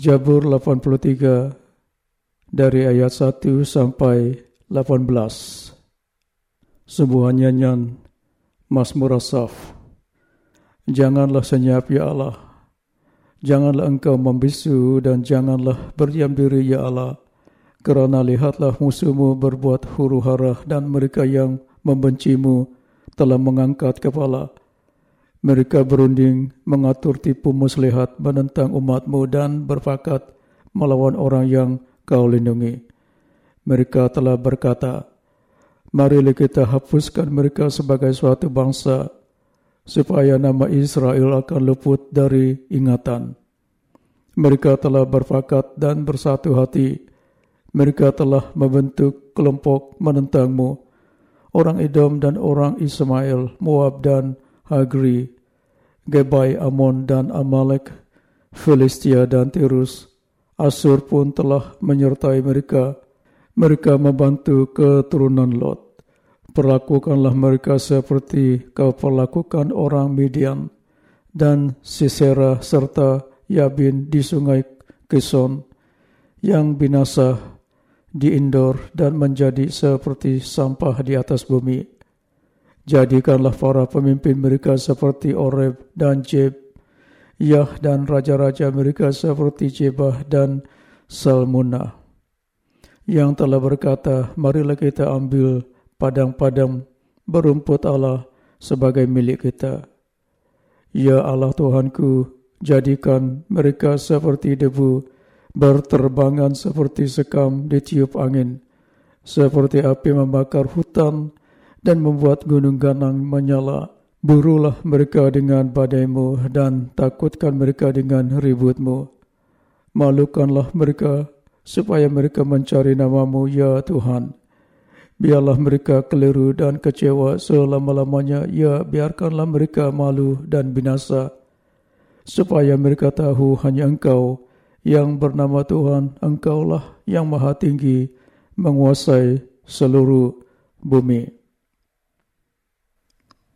Jabur 83 dari ayat 1 sampai 18. Sebuah nyanyian Mazmur Asaf. Janganlah senyap ya Allah. Janganlah engkau membisu dan janganlah berdiam diri ya Allah. Kerana lihatlah musuhmu berbuat huru hara dan mereka yang membencimu telah mengangkat kepala. Mereka berunding mengatur tipu muslihat menentang umatmu dan berfakat melawan orang yang kau lindungi. Mereka telah berkata, Marilah kita hapuskan mereka sebagai suatu bangsa supaya nama Israel akan luput dari ingatan. Mereka telah berfakat dan bersatu hati. Mereka telah membentuk kelompok menentangmu. Orang Edom dan orang Ismail, Moab dan Hagri, Gebai, Amon dan Amalek, Filistia dan Tirus, Asur pun telah menyertai mereka. Mereka membantu keturunan Lot. Perlakukanlah mereka seperti kau perlakukan orang Midian dan Sisera serta Yabin di sungai Kison yang binasa di Indor dan menjadi seperti sampah di atas bumi. Jadikanlah para pemimpin mereka seperti Oreb dan Jeb, Yah dan raja-raja mereka seperti Jebah dan Salmuna. Yang telah berkata, marilah kita ambil padang-padang berumput Allah sebagai milik kita. Ya Allah Tuhanku, jadikan mereka seperti debu, berterbangan seperti sekam ditiup angin, seperti api membakar hutan, dan membuat gunung ganang menyala. Burulah mereka dengan badaimu dan takutkan mereka dengan ributmu. Malukanlah mereka supaya mereka mencari namamu, ya Tuhan. Biarlah mereka keliru dan kecewa selama-lamanya, ya biarkanlah mereka malu dan binasa. Supaya mereka tahu hanya engkau yang bernama Tuhan, engkaulah yang maha tinggi menguasai seluruh bumi.